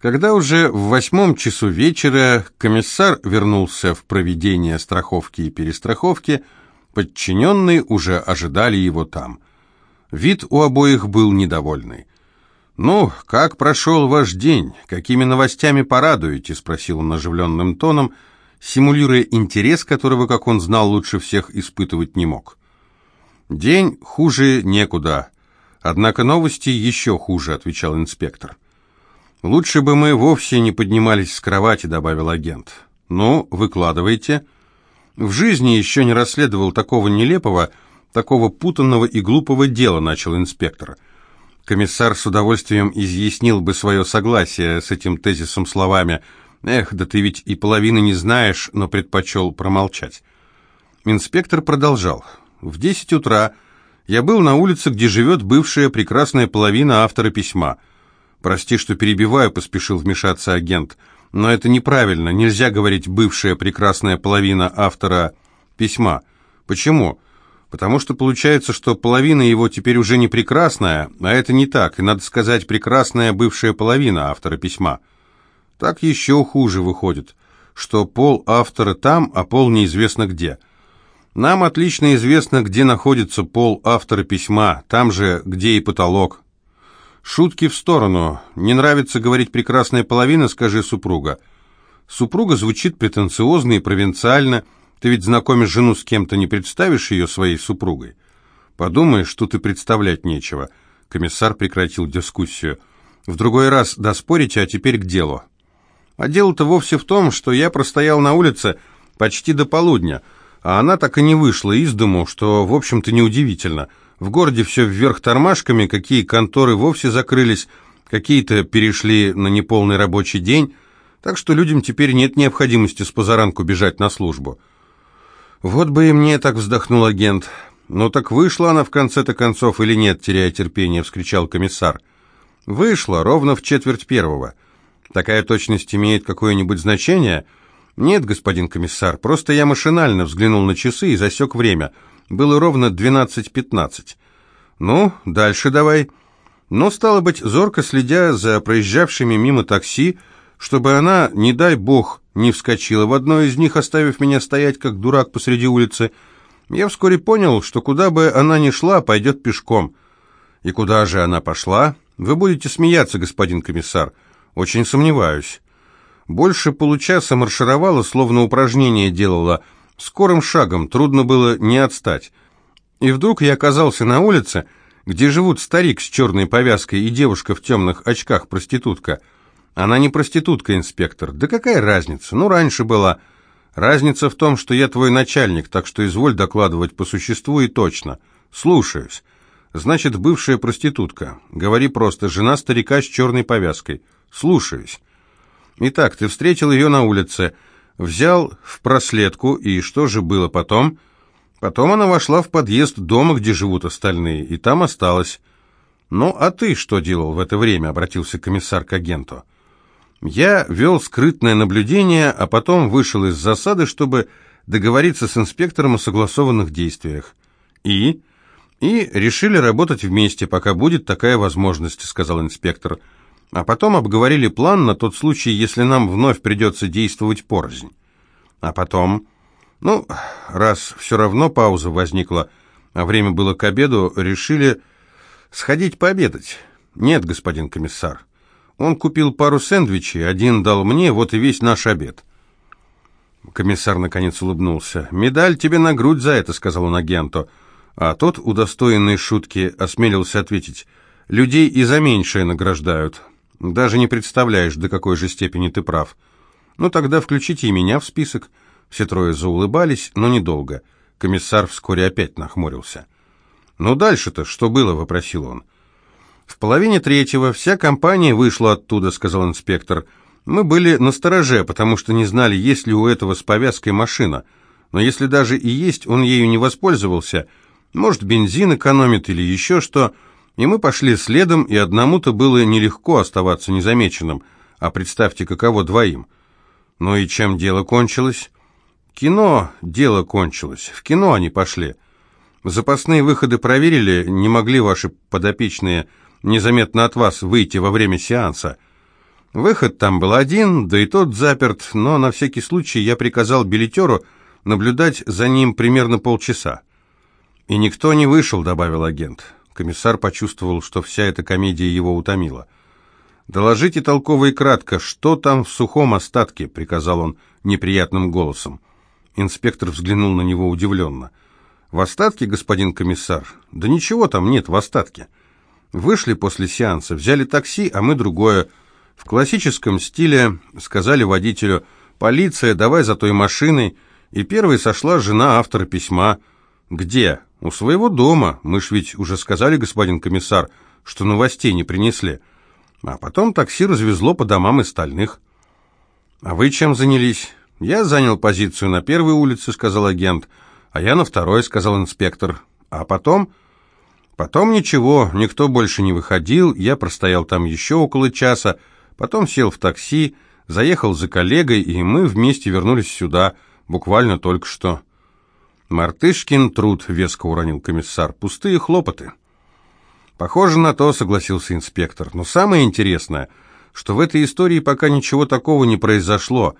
Когда уже в восьмом часу вечера комиссар вернулся в проведение страховки и перестраховки, подчиненные уже ожидали его там. Вид у обоих был недовольный. «Ну, как прошел ваш день? Какими новостями порадуете?» — спросил он оживленным тоном, симулируя интерес, которого, как он знал, лучше всех испытывать не мог. «День хуже некуда. Однако новости еще хуже», — отвечал инспектор. «Лучше бы мы вовсе не поднимались с кровати», — добавил агент. «Ну, выкладывайте». «В жизни еще не расследовал такого нелепого, такого путанного и глупого дела», — начал инспектор. Комиссар с удовольствием изъяснил бы свое согласие с этим тезисом словами «Эх, да ты ведь и половины не знаешь», но предпочел промолчать. Инспектор продолжал. «В десять утра я был на улице, где живет бывшая прекрасная половина автора письма. Прости, что перебиваю», — поспешил вмешаться агент. «Но это неправильно, нельзя говорить «бывшая прекрасная половина автора письма». Почему?» потому что получается, что половина его теперь уже не прекрасная, а это не так, и надо сказать, прекрасная бывшая половина автора письма. Так еще хуже выходит, что пол автора там, а пол неизвестно где. Нам отлично известно, где находится пол автора письма, там же, где и потолок. Шутки в сторону. Не нравится говорить «прекрасная половина», скажи супруга. Супруга звучит претенциозно и провинциально – ты ведь знакомишь жену с кем-то, не представишь ее своей супругой. Подумаешь, что ты представлять нечего. Комиссар прекратил дискуссию. В другой раз доспорите, а теперь к делу. А дело-то вовсе в том, что я простоял на улице почти до полудня, а она так и не вышла из дому, что, в общем-то, неудивительно. В городе все вверх тормашками, какие конторы вовсе закрылись, какие-то перешли на неполный рабочий день, так что людям теперь нет необходимости с позаранку бежать на службу. «Вот бы и мне так вздохнул агент. Ну так вышла она в конце-то концов или нет?» теряя терпение, вскричал комиссар. «Вышла, ровно в четверть первого. Такая точность имеет какое-нибудь значение?» «Нет, господин комиссар, просто я машинально взглянул на часы и засек время. Было ровно двенадцать пятнадцать. «Ну, дальше давай». Но, стало быть, зорко следя за проезжавшими мимо такси, чтобы она, не дай бог, не вскочила в одно из них, оставив меня стоять, как дурак посреди улицы. Я вскоре понял, что куда бы она ни шла, пойдет пешком. И куда же она пошла? Вы будете смеяться, господин комиссар. Очень сомневаюсь. Больше получаса маршировала, словно упражнение делала. Скорым шагом, трудно было не отстать. И вдруг я оказался на улице, где живут старик с черной повязкой и девушка в темных очках-проститутка — она не проститутка, инспектор. Да какая разница? Ну, раньше была. Разница в том, что я твой начальник, так что изволь докладывать по существу и точно. Слушаюсь. Значит, бывшая проститутка. Говори просто, жена старика с черной повязкой. Слушаюсь. Итак, ты встретил ее на улице, взял в проследку, и что же было потом? Потом она вошла в подъезд дома, где живут остальные, и там осталась. «Ну, а ты что делал в это время?» — обратился комиссар к агенту. Я вел скрытное наблюдение, а потом вышел из засады, чтобы договориться с инспектором о согласованных действиях. И? И решили работать вместе, пока будет такая возможность, сказал инспектор. А потом обговорили план на тот случай, если нам вновь придется действовать порознь. А потом... Ну, раз все равно пауза возникла, а время было к обеду, решили сходить пообедать. Нет, господин комиссар. Он купил пару сэндвичей, один дал мне, вот и весь наш обед. Комиссар наконец улыбнулся. «Медаль тебе на грудь за это», — сказал он агенту. А тот, удостоенный шутки, осмелился ответить. «Людей и за меньшее награждают. Даже не представляешь, до какой же степени ты прав. Ну тогда включите и меня в список». Все трое заулыбались, но недолго. Комиссар вскоре опять нахмурился. «Ну дальше-то что было?» — вопросил он. «В половине третьего вся компания вышла оттуда», — сказал инспектор. «Мы были на стороже, потому что не знали, есть ли у этого с повязкой машина. Но если даже и есть, он ею не воспользовался. Может, бензин экономит или еще что. И мы пошли следом, и одному-то было нелегко оставаться незамеченным. А представьте, каково двоим. Ну и чем дело кончилось?» «Кино дело кончилось. В кино они пошли». Запасные выходы проверили, не могли ваши подопечные незаметно от вас выйти во время сеанса. Выход там был один, да и тот заперт, но на всякий случай я приказал билетеру наблюдать за ним примерно полчаса. «И никто не вышел», — добавил агент. Комиссар почувствовал, что вся эта комедия его утомила. «Доложите толково и кратко, что там в сухом остатке», — приказал он неприятным голосом. Инспектор взглянул на него удивленно. «В остатке, господин комиссар?» «Да ничего там нет в остатке. Вышли после сеанса, взяли такси, а мы другое. В классическом стиле сказали водителю «Полиция, давай за той машиной». И первой сошла жена автора письма. «Где?» «У своего дома. Мы ж ведь уже сказали, господин комиссар, что новостей не принесли. А потом такси развезло по домам остальных». «А вы чем занялись?» «Я занял позицию на первой улице», — сказал агент. «А я на второй», — сказал инспектор. «А потом...» «Потом ничего, никто больше не выходил, я простоял там еще около часа, потом сел в такси, заехал за коллегой, и мы вместе вернулись сюда, буквально только что». «Мартышкин труд», — веско уронил комиссар, — «пустые хлопоты». «Похоже на то», — согласился инспектор. «Но самое интересное, что в этой истории пока ничего такого не произошло.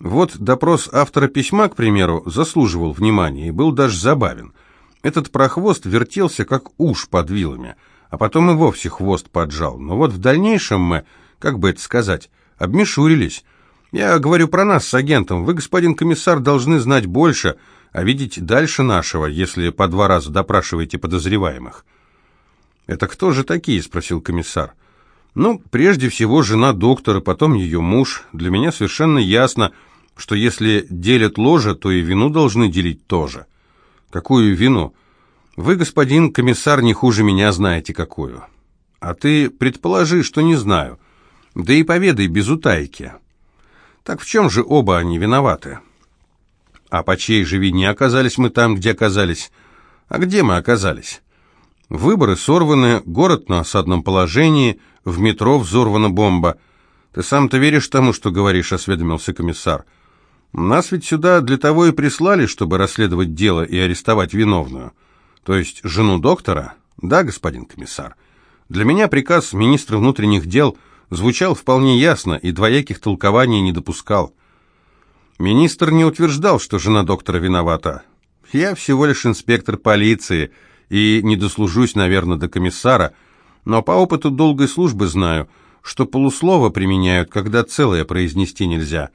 Вот допрос автора письма, к примеру, заслуживал внимания и был даже забавен. Этот прохвост вертелся, как уж под вилами, а потом и вовсе хвост поджал. Но вот в дальнейшем мы, как бы это сказать, обмешурились. Я говорю про нас с агентом. Вы, господин комиссар, должны знать больше, — а видеть дальше нашего, если по два раза допрашиваете подозреваемых. «Это кто же такие?» – спросил комиссар. «Ну, прежде всего, жена доктора, потом ее муж. Для меня совершенно ясно, что если делят ложе, то и вину должны делить тоже». «Какую вину?» «Вы, господин комиссар, не хуже меня знаете, какую». «А ты предположи, что не знаю. Да и поведай без утайки». «Так в чем же оба они виноваты?» А по чьей же вине оказались мы там, где оказались? А где мы оказались? Выборы сорваны, город на осадном положении, в метро взорвана бомба. Ты сам-то веришь тому, что говоришь, осведомился комиссар. Нас ведь сюда для того и прислали, чтобы расследовать дело и арестовать виновную. То есть жену доктора? Да, господин комиссар. Для меня приказ министра внутренних дел звучал вполне ясно и двояких толкований не допускал. Министр не утверждал, что жена доктора виновата. Я всего лишь инспектор полиции и не дослужусь, наверное, до комиссара, но по опыту долгой службы знаю, что полуслово применяют, когда целое произнести нельзя.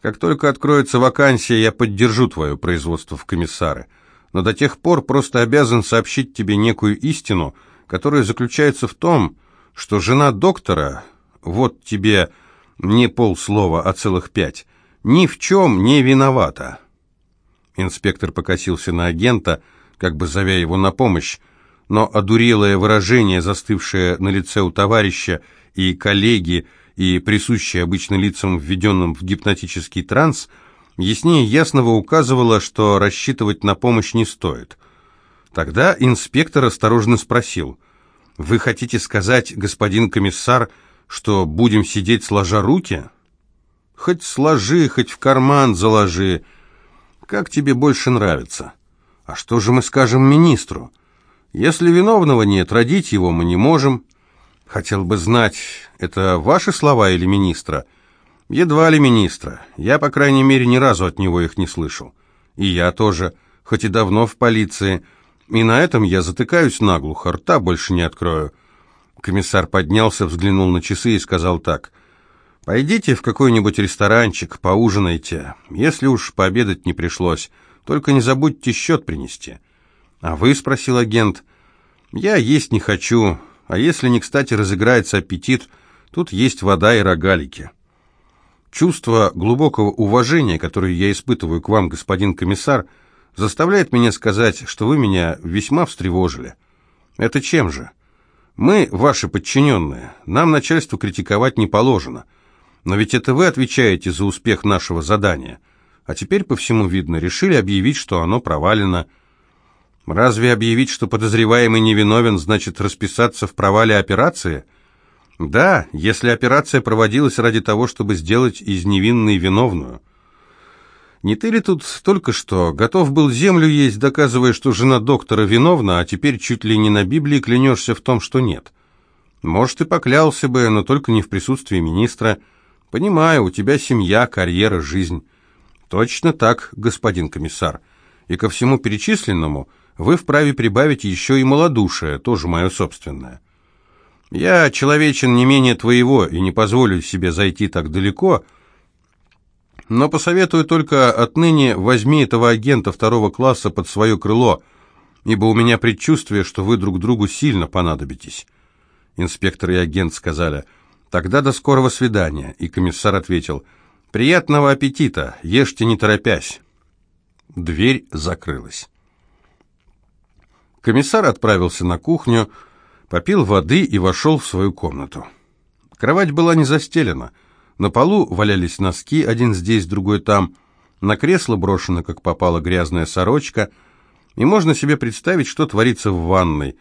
Как только откроется вакансия, я поддержу твое производство в комиссары, но до тех пор просто обязан сообщить тебе некую истину, которая заключается в том, что жена доктора, вот тебе не полслова, а целых пять, ни в чем не виновата. Инспектор покосился на агента, как бы зовя его на помощь, но одурелое выражение, застывшее на лице у товарища и коллеги, и присущее обычно лицам, введенным в гипнотический транс, яснее ясного указывало, что рассчитывать на помощь не стоит. Тогда инспектор осторожно спросил, «Вы хотите сказать, господин комиссар, что будем сидеть сложа руки?» Хоть сложи, хоть в карман заложи. Как тебе больше нравится? А что же мы скажем министру? Если виновного нет, родить его мы не можем. Хотел бы знать, это ваши слова или министра? Едва ли министра. Я, по крайней мере, ни разу от него их не слышал. И я тоже, хоть и давно в полиции. И на этом я затыкаюсь наглухо, рта больше не открою. Комиссар поднялся, взглянул на часы и сказал так — Пойдите в какой-нибудь ресторанчик, поужинайте, если уж пообедать не пришлось. Только не забудьте счет принести». «А вы?» — спросил агент. «Я есть не хочу, а если не кстати разыграется аппетит, тут есть вода и рогалики». Чувство глубокого уважения, которое я испытываю к вам, господин комиссар, заставляет меня сказать, что вы меня весьма встревожили. Это чем же? Мы ваши подчиненные, нам начальству критиковать не положено». Но ведь это вы отвечаете за успех нашего задания. А теперь, по всему видно, решили объявить, что оно провалено. Разве объявить, что подозреваемый невиновен, значит расписаться в провале операции? Да, если операция проводилась ради того, чтобы сделать из невинной виновную. Не ты ли тут только что готов был землю есть, доказывая, что жена доктора виновна, а теперь чуть ли не на Библии клянешься в том, что нет? Может, и поклялся бы, но только не в присутствии министра. Понимаю, у тебя семья, карьера, жизнь. Точно так, господин комиссар. И ко всему перечисленному вы вправе прибавить еще и малодушие, тоже мое собственное. Я человечен не менее твоего и не позволю себе зайти так далеко, но посоветую только отныне возьми этого агента второго класса под свое крыло, ибо у меня предчувствие, что вы друг другу сильно понадобитесь. Инспектор и агент сказали, тогда до скорого свидания, и комиссар ответил, приятного аппетита, ешьте не торопясь. Дверь закрылась. Комиссар отправился на кухню, попил воды и вошел в свою комнату. Кровать была не застелена. На полу валялись носки, один здесь, другой там. На кресло брошена, как попала, грязная сорочка. И можно себе представить, что творится в ванной.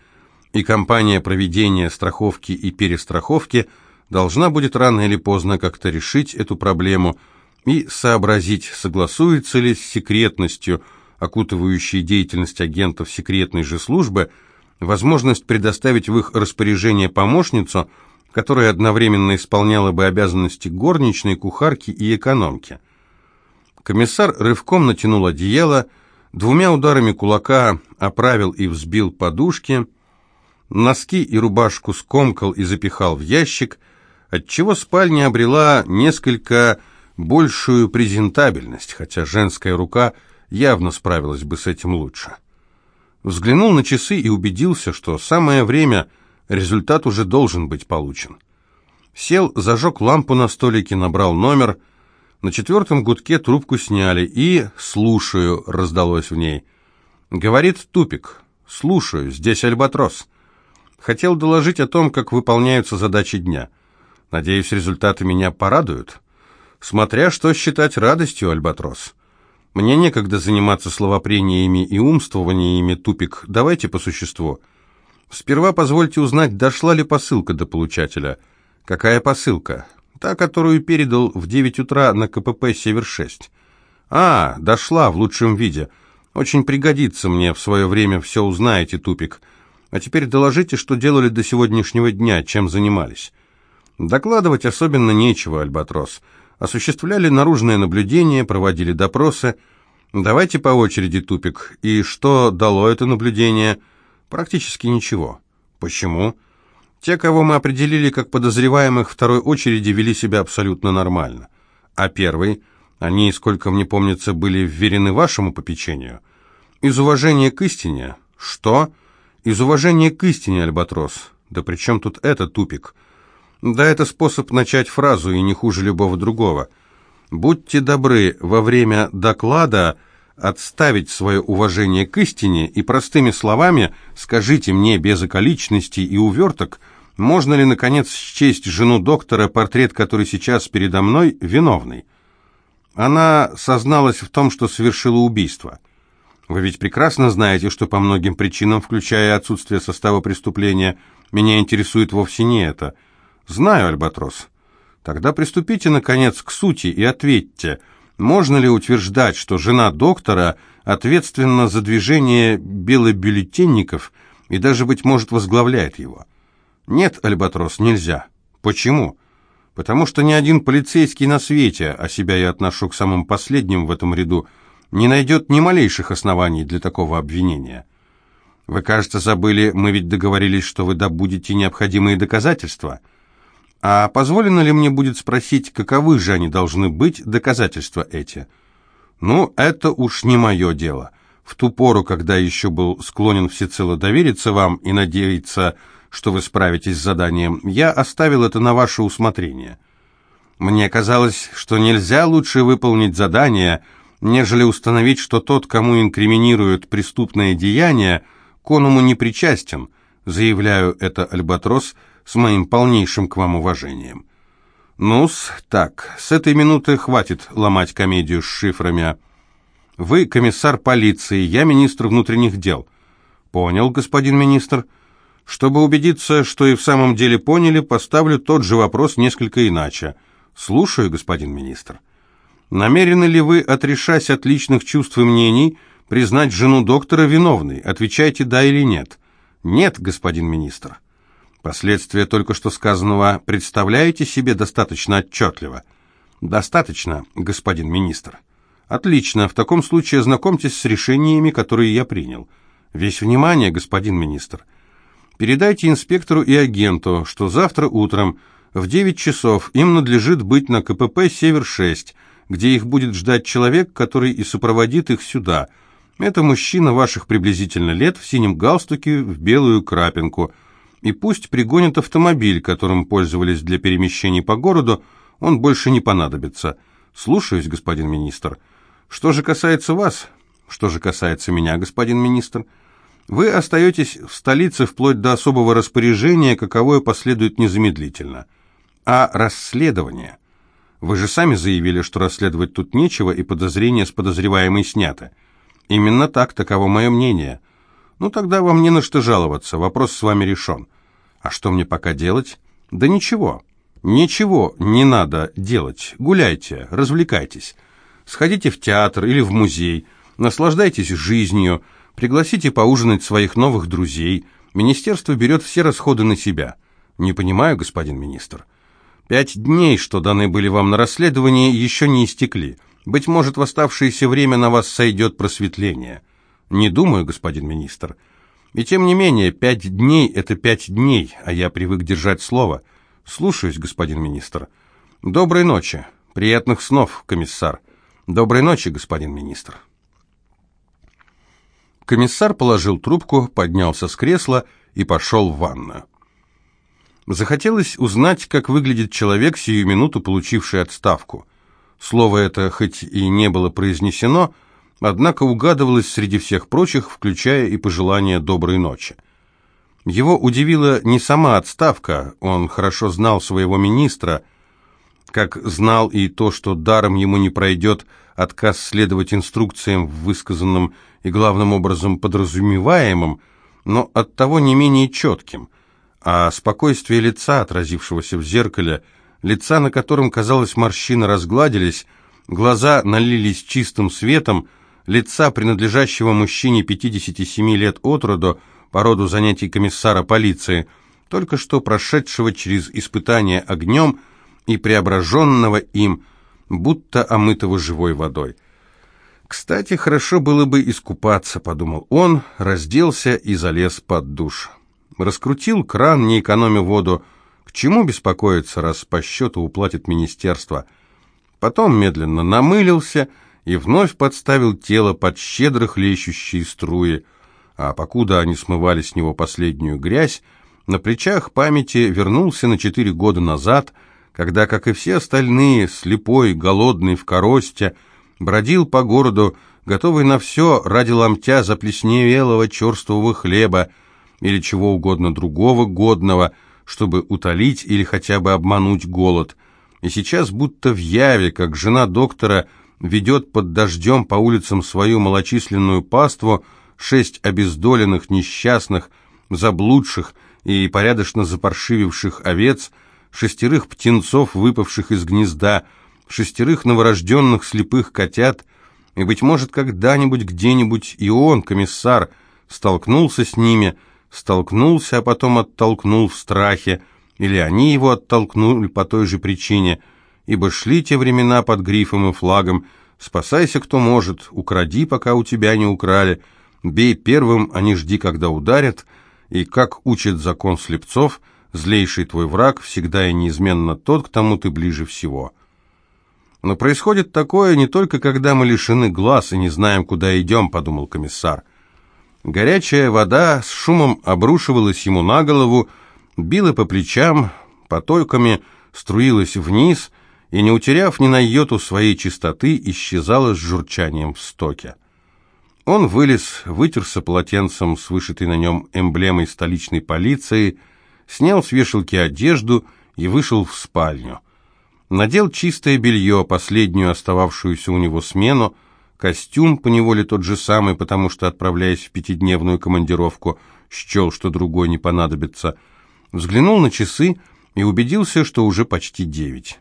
И компания проведения страховки и перестраховки должна будет рано или поздно как-то решить эту проблему и сообразить, согласуется ли с секретностью, окутывающей деятельность агентов секретной же службы, возможность предоставить в их распоряжение помощницу, которая одновременно исполняла бы обязанности горничной, кухарки и экономки. Комиссар рывком натянул одеяло, двумя ударами кулака оправил и взбил подушки, носки и рубашку скомкал и запихал в ящик, отчего спальня обрела несколько большую презентабельность, хотя женская рука явно справилась бы с этим лучше. Взглянул на часы и убедился, что самое время, результат уже должен быть получен. Сел, зажег лампу на столике, набрал номер. На четвертом гудке трубку сняли и «слушаю» раздалось в ней. Говорит тупик. «Слушаю, здесь Альбатрос». Хотел доложить о том, как выполняются задачи дня. Надеюсь, результаты меня порадуют. Смотря что считать радостью, Альбатрос. Мне некогда заниматься словопрениями и умствованиями, тупик. Давайте по существу. Сперва позвольте узнать, дошла ли посылка до получателя. Какая посылка? Та, которую передал в 9 утра на КПП «Север-6». А, дошла в лучшем виде. Очень пригодится мне в свое время, все узнаете, тупик. А теперь доложите, что делали до сегодняшнего дня, чем занимались. Докладывать особенно нечего, Альбатрос осуществляли наружное наблюдение, проводили допросы. Давайте по очереди, Тупик. И что дало это наблюдение? Практически ничего. Почему? Те, кого мы определили как подозреваемых второй очереди, вели себя абсолютно нормально. А первый, они, сколько мне помнится, были вверены вашему попечению. Из уважения к истине. Что? Из уважения к истине, Альбатрос. Да при чем тут это, Тупик? Да, это способ начать фразу и не хуже любого другого. Будьте добры во время доклада отставить свое уважение к истине и простыми словами скажите мне без околичностей и уверток, можно ли, наконец, счесть жену доктора, портрет который сейчас передо мной, виновной. Она созналась в том, что совершила убийство. Вы ведь прекрасно знаете, что по многим причинам, включая отсутствие состава преступления, меня интересует вовсе не это – «Знаю, Альбатрос. Тогда приступите, наконец, к сути и ответьте, можно ли утверждать, что жена доктора ответственна за движение белобюллетенников и даже, быть может, возглавляет его?» «Нет, Альбатрос, нельзя. Почему?» «Потому что ни один полицейский на свете, а себя я отношу к самым последним в этом ряду, не найдет ни малейших оснований для такого обвинения». «Вы, кажется, забыли, мы ведь договорились, что вы добудете необходимые доказательства». А позволено ли мне будет спросить, каковы же они должны быть, доказательства эти? Ну, это уж не мое дело. В ту пору, когда еще был склонен всецело довериться вам и надеяться, что вы справитесь с заданием, я оставил это на ваше усмотрение. Мне казалось, что нельзя лучше выполнить задание, нежели установить, что тот, кому инкриминируют преступное деяние, конуму не причастен. Заявляю это Альбатрос – с моим полнейшим к вам уважением. Ну-с, так, с этой минуты хватит ломать комедию с шифрами. Вы комиссар полиции, я министр внутренних дел. Понял, господин министр. Чтобы убедиться, что и в самом деле поняли, поставлю тот же вопрос несколько иначе. Слушаю, господин министр. Намерены ли вы, отрешась от личных чувств и мнений, признать жену доктора виновной? Отвечайте «да» или «нет». Нет, господин министр. Последствия только что сказанного представляете себе достаточно отчетливо? Достаточно, господин министр. Отлично, в таком случае ознакомьтесь с решениями, которые я принял. Весь внимание, господин министр. Передайте инспектору и агенту, что завтра утром в 9 часов им надлежит быть на КПП «Север-6», где их будет ждать человек, который и сопроводит их сюда. Это мужчина ваших приблизительно лет в синем галстуке в белую крапинку. И пусть пригонит автомобиль, которым пользовались для перемещений по городу, он больше не понадобится. Слушаюсь, господин министр. Что же касается вас, что же касается меня, господин министр, вы остаетесь в столице вплоть до особого распоряжения, каковое последует незамедлительно. А расследование? Вы же сами заявили, что расследовать тут нечего, и подозрения с подозреваемой сняты. Именно так, таково мое мнение. Ну, тогда вам не на что жаловаться, вопрос с вами решен. А что мне пока делать? Да ничего. Ничего не надо делать. Гуляйте, развлекайтесь. Сходите в театр или в музей, наслаждайтесь жизнью, пригласите поужинать своих новых друзей. Министерство берет все расходы на себя. Не понимаю, господин министр. Пять дней, что даны были вам на расследование, еще не истекли. Быть может, в оставшееся время на вас сойдет просветление. Не думаю, господин министр. И тем не менее, пять дней — это пять дней, а я привык держать слово. Слушаюсь, господин министр. Доброй ночи. Приятных снов, комиссар. Доброй ночи, господин министр. Комиссар положил трубку, поднялся с кресла и пошел в ванную. Захотелось узнать, как выглядит человек, сию минуту получивший отставку. Слово это хоть и не было произнесено, однако угадывалось среди всех прочих, включая и пожелание доброй ночи. Его удивила не сама отставка, он хорошо знал своего министра – как знал и то, что даром ему не пройдет отказ следовать инструкциям в высказанном и главным образом подразумеваемом, но оттого не менее четким, а спокойствие лица, отразившегося в зеркале, лица, на котором, казалось, морщины разгладились, глаза налились чистым светом, лица, принадлежащего мужчине 57 лет от роду, по роду занятий комиссара полиции, только что прошедшего через испытание огнем, и преображенного им, будто омытого живой водой. «Кстати, хорошо было бы искупаться», — подумал он, разделся и залез под душ. Раскрутил кран, не экономя воду. К чему беспокоиться, раз по счету уплатит министерство? Потом медленно намылился и вновь подставил тело под щедро хлещущие струи, а покуда они смывали с него последнюю грязь, на плечах памяти вернулся на четыре года назад — когда, как и все остальные, слепой, голодный, в коросте, бродил по городу, готовый на все ради ломтя заплесневелого черствого хлеба или чего угодно другого годного, чтобы утолить или хотя бы обмануть голод. И сейчас будто в яве, как жена доктора ведет под дождем по улицам свою малочисленную паству, шесть обездоленных, несчастных, заблудших и порядочно запаршививших овец – шестерых птенцов, выпавших из гнезда, шестерых новорожденных слепых котят, и, быть может, когда-нибудь где-нибудь и он, комиссар, столкнулся с ними, столкнулся, а потом оттолкнул в страхе, или они его оттолкнули по той же причине, ибо шли те времена под грифом и флагом «Спасайся, кто может, укради, пока у тебя не украли, бей первым, а не жди, когда ударят», и, как учит закон слепцов – Злейший твой враг всегда и неизменно тот, к тому ты ближе всего. Но происходит такое не только когда мы лишены глаз и не знаем, куда идем, подумал комиссар. Горячая вода с шумом обрушивалась ему на голову, била по плечам, потоками струилась вниз и, не утеряв ни на йоту своей чистоты, исчезала с журчанием в стоке. Он вылез, вытерся полотенцем с вышитой на нем эмблемой столичной полиции – снял с вешалки одежду и вышел в спальню. Надел чистое белье, последнюю остававшуюся у него смену, костюм поневоле тот же самый, потому что, отправляясь в пятидневную командировку, счел, что другой не понадобится. Взглянул на часы и убедился, что уже почти девять.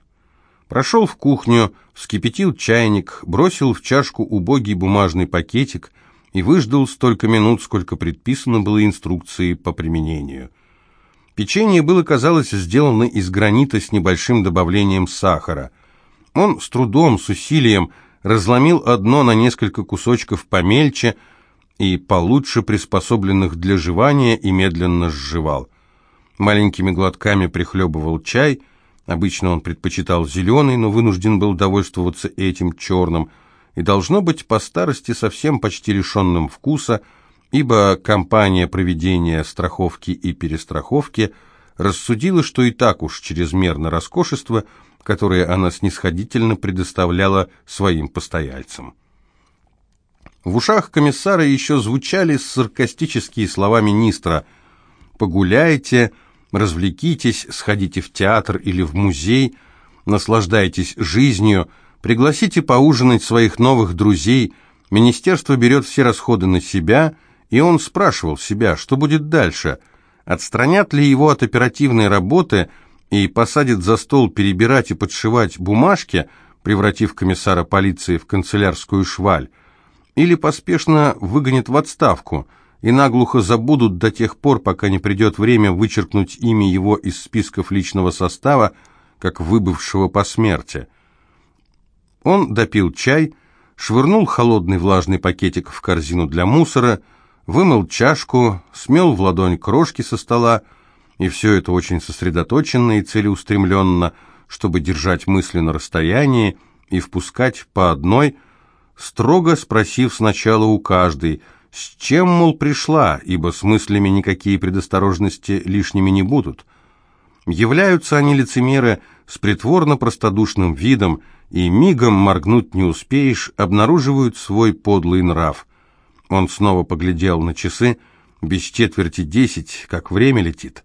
Прошел в кухню, вскипятил чайник, бросил в чашку убогий бумажный пакетик и выждал столько минут, сколько предписано было инструкции по применению. Печенье было, казалось, сделано из гранита с небольшим добавлением сахара. Он с трудом, с усилием разломил одно на несколько кусочков помельче и получше приспособленных для жевания и медленно сживал. Маленькими глотками прихлебывал чай, обычно он предпочитал зеленый, но вынужден был довольствоваться этим черным, и должно быть по старости совсем почти лишенным вкуса, ибо компания проведения страховки и перестраховки рассудила, что и так уж чрезмерно роскошество – которые она снисходительно предоставляла своим постояльцам. В ушах комиссара еще звучали саркастические слова министра «Погуляйте, развлекитесь, сходите в театр или в музей, наслаждайтесь жизнью, пригласите поужинать своих новых друзей, министерство берет все расходы на себя», и он спрашивал себя, что будет дальше, отстранят ли его от оперативной работы – и посадит за стол перебирать и подшивать бумажки, превратив комиссара полиции в канцелярскую шваль, или поспешно выгонит в отставку и наглухо забудут до тех пор, пока не придет время вычеркнуть имя его из списков личного состава, как выбывшего по смерти. Он допил чай, швырнул холодный влажный пакетик в корзину для мусора, вымыл чашку, смел в ладонь крошки со стола, и все это очень сосредоточенно и целеустремленно, чтобы держать мысли на расстоянии и впускать по одной, строго спросив сначала у каждой, с чем, мол, пришла, ибо с мыслями никакие предосторожности лишними не будут. Являются они лицемеры с притворно-простодушным видом, и мигом моргнуть не успеешь, обнаруживают свой подлый нрав. Он снова поглядел на часы, без четверти десять, как время летит.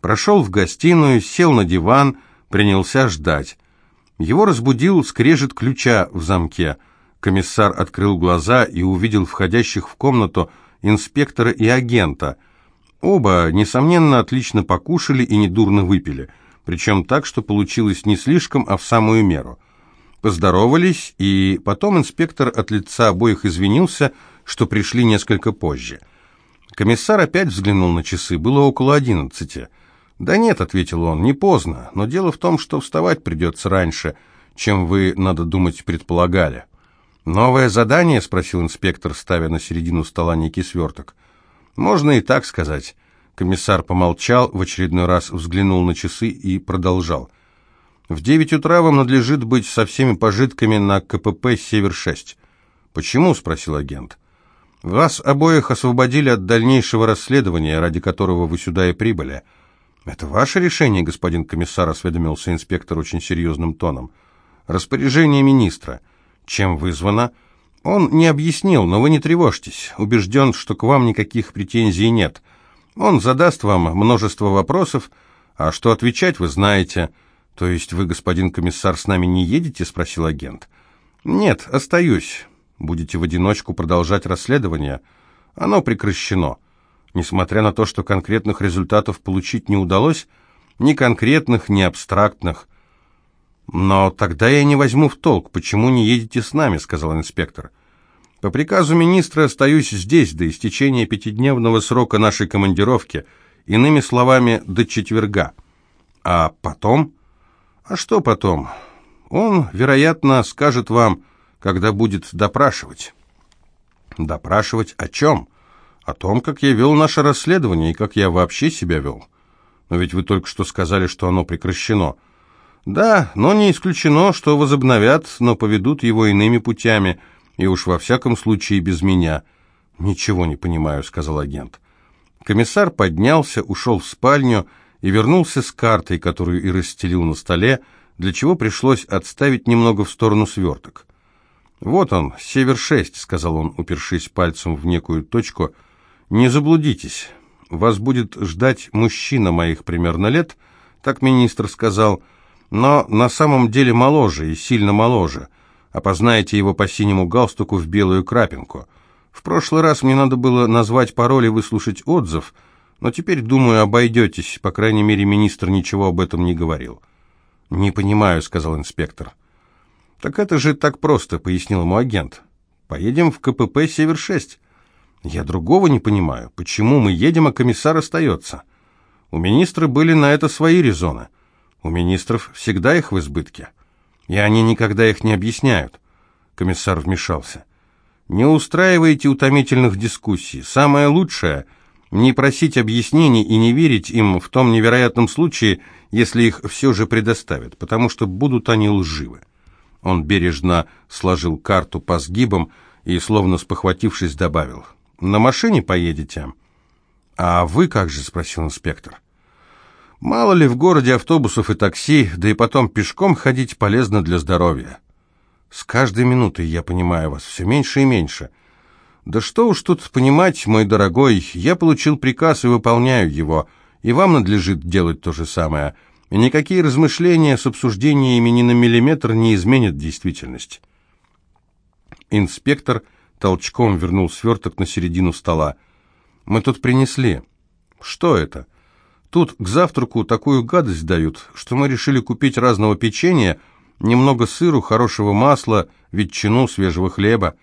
Прошел в гостиную, сел на диван, принялся ждать. Его разбудил скрежет ключа в замке. Комиссар открыл глаза и увидел входящих в комнату инспектора и агента. Оба, несомненно, отлично покушали и недурно выпили, причем так, что получилось не слишком, а в самую меру. Поздоровались, и потом инспектор от лица обоих извинился, что пришли несколько позже. Комиссар опять взглянул на часы, было около одиннадцати. «Да нет», — ответил он, — «не поздно, но дело в том, что вставать придется раньше, чем вы, надо думать, предполагали». «Новое задание?» — спросил инспектор, ставя на середину стола некий сверток. «Можно и так сказать». Комиссар помолчал, в очередной раз взглянул на часы и продолжал. «В девять утра вам надлежит быть со всеми пожитками на КПП «Север-6». «Почему?» — спросил агент. «Вас обоих освободили от дальнейшего расследования, ради которого вы сюда и прибыли». «Это ваше решение, господин комиссар», — осведомился инспектор очень серьезным тоном. «Распоряжение министра. Чем вызвано?» «Он не объяснил, но вы не тревожьтесь. Убежден, что к вам никаких претензий нет. Он задаст вам множество вопросов, а что отвечать вы знаете». «То есть вы, господин комиссар, с нами не едете?» — спросил агент. «Нет, остаюсь. Будете в одиночку продолжать расследование. Оно прекращено». Несмотря на то, что конкретных результатов получить не удалось, ни конкретных, ни абстрактных. «Но тогда я не возьму в толк, почему не едете с нами», — сказал инспектор. «По приказу министра остаюсь здесь до истечения пятидневного срока нашей командировки, иными словами, до четверга. А потом? А что потом? Он, вероятно, скажет вам, когда будет допрашивать». «Допрашивать о чем?» о том, как я вел наше расследование и как я вообще себя вел. Но ведь вы только что сказали, что оно прекращено. Да, но не исключено, что возобновят, но поведут его иными путями, и уж во всяком случае без меня. Ничего не понимаю, сказал агент. Комиссар поднялся, ушел в спальню и вернулся с картой, которую и расстелил на столе, для чего пришлось отставить немного в сторону сверток. «Вот он, Север-6», — сказал он, упершись пальцем в некую точку — не заблудитесь. Вас будет ждать мужчина моих примерно лет, так министр сказал, но на самом деле моложе и сильно моложе. Опознаете его по синему галстуку в белую крапинку. В прошлый раз мне надо было назвать пароль и выслушать отзыв, но теперь, думаю, обойдетесь. По крайней мере, министр ничего об этом не говорил. «Не понимаю», — сказал инспектор. «Так это же так просто», — пояснил ему агент. «Поедем в КПП «Север-6». Я другого не понимаю. Почему мы едем, а комиссар остается? У министра были на это свои резоны. У министров всегда их в избытке. И они никогда их не объясняют. Комиссар вмешался. Не устраивайте утомительных дискуссий. Самое лучшее — не просить объяснений и не верить им в том невероятном случае, если их все же предоставят, потому что будут они лживы. Он бережно сложил карту по сгибам и, словно спохватившись, добавил. «На машине поедете?» «А вы как же?» — спросил инспектор. «Мало ли в городе автобусов и такси, да и потом пешком ходить полезно для здоровья». «С каждой минутой, я понимаю вас, все меньше и меньше». «Да что уж тут понимать, мой дорогой, я получил приказ и выполняю его, и вам надлежит делать то же самое, и никакие размышления с обсуждениями ни на миллиметр не изменят действительность». Инспектор толчком вернул сверток на середину стола. «Мы тут принесли». «Что это?» «Тут к завтраку такую гадость дают, что мы решили купить разного печенья, немного сыру, хорошего масла, ветчину, свежего хлеба».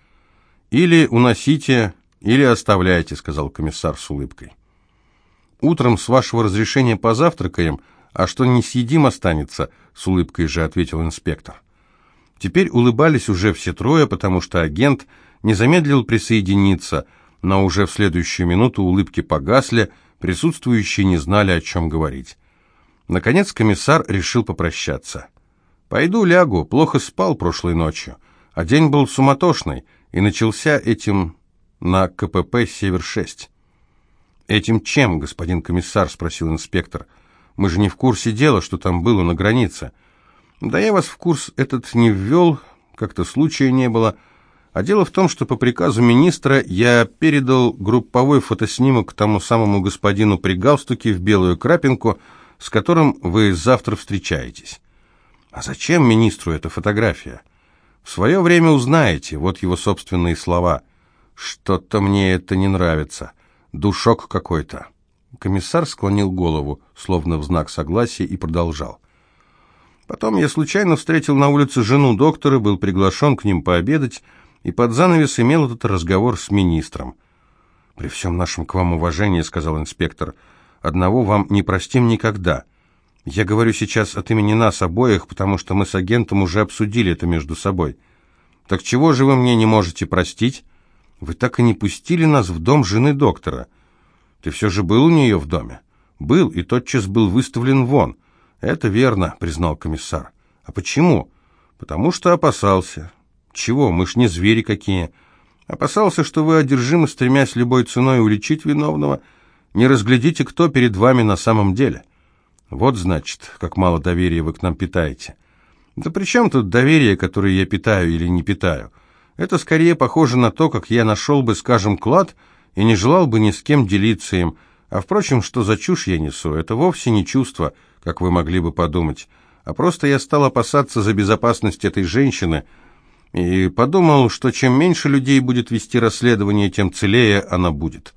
«Или уносите, или оставляйте», — сказал комиссар с улыбкой. «Утром, с вашего разрешения, позавтракаем, а что не съедим останется», — с улыбкой же ответил инспектор. Теперь улыбались уже все трое, потому что агент не замедлил присоединиться, но уже в следующую минуту улыбки погасли, присутствующие не знали, о чем говорить. Наконец комиссар решил попрощаться. «Пойду лягу, плохо спал прошлой ночью, а день был суматошный» и начался этим на КПП «Север-6». «Этим чем, господин комиссар?» – спросил инспектор. «Мы же не в курсе дела, что там было на границе». «Да я вас в курс этот не ввел, как-то случая не было. А дело в том, что по приказу министра я передал групповой фотоснимок тому самому господину при галстуке в белую крапинку, с которым вы завтра встречаетесь». «А зачем министру эта фотография?» В свое время узнаете, вот его собственные слова. Что-то мне это не нравится. Душок какой-то. Комиссар склонил голову, словно в знак согласия, и продолжал. Потом я случайно встретил на улице жену доктора, был приглашен к ним пообедать, и под занавес имел этот разговор с министром. «При всем нашем к вам уважении», — сказал инспектор, — «одного вам не простим никогда. Я говорю сейчас от имени нас обоих, потому что мы с агентом уже обсудили это между собой. Так чего же вы мне не можете простить? Вы так и не пустили нас в дом жены доктора. Ты все же был у нее в доме? Был, и тотчас был выставлен вон. Это верно, признал комиссар. А почему? Потому что опасался. Чего, мы ж не звери какие. Опасался, что вы одержимы, стремясь любой ценой уличить виновного, не разглядите, кто перед вами на самом деле. Вот, значит, как мало доверия вы к нам питаете. Да при чем тут доверие, которое я питаю или не питаю? Это скорее похоже на то, как я нашел бы, скажем, клад и не желал бы ни с кем делиться им. А впрочем, что за чушь я несу, это вовсе не чувство, как вы могли бы подумать. А просто я стал опасаться за безопасность этой женщины и подумал, что чем меньше людей будет вести расследование, тем целее она будет.